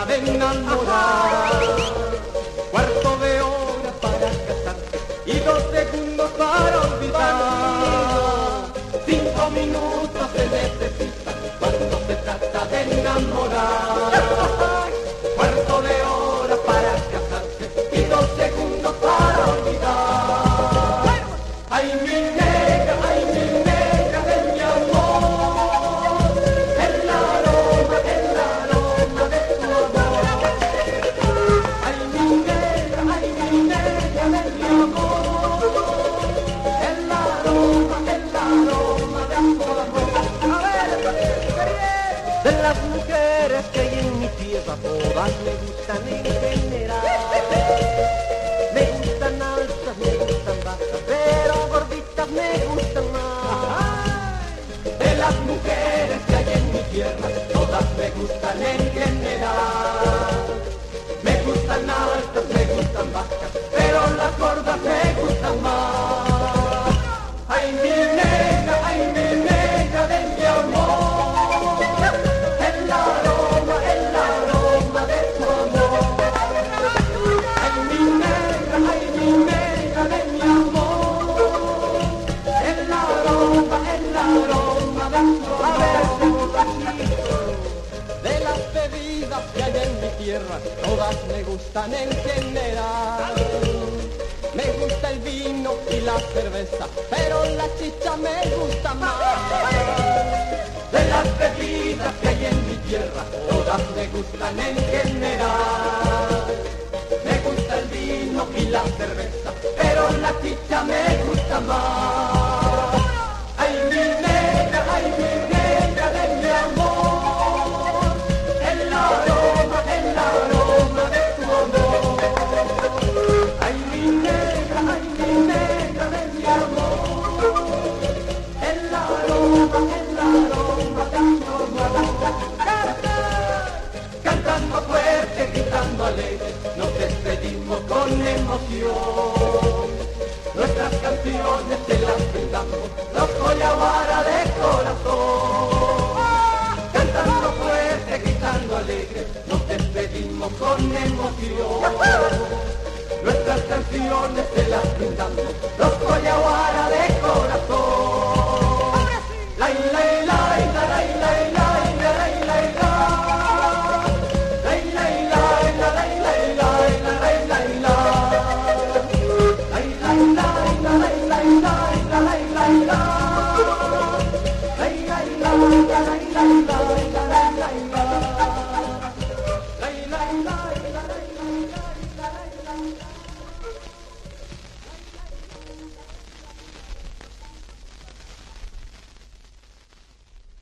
trata de enamorar. Cuarto de hora para casarse y dos segundos para olvidar. Cinco minutos se necesitan cuando se trata de enamorar. De las mujeres que hay en mi tierra, todas me gustan en general. Me gustan altas, me gustan bajas, pero gorditas me gustan más. De las mujeres que hay en mi tierra, todas me gustan en De las bebidas que hay en mi tierra, todas me gustan en general. Me gusta el vino y la cerveza, pero la chicha me gusta más. De las bebidas que hay en mi tierra, todas me gustan en general. Me gusta el vino y la cerveza, pero la chicha me gusta más. Nos despedimos con emoción. Nuestras canciones te las brindamos.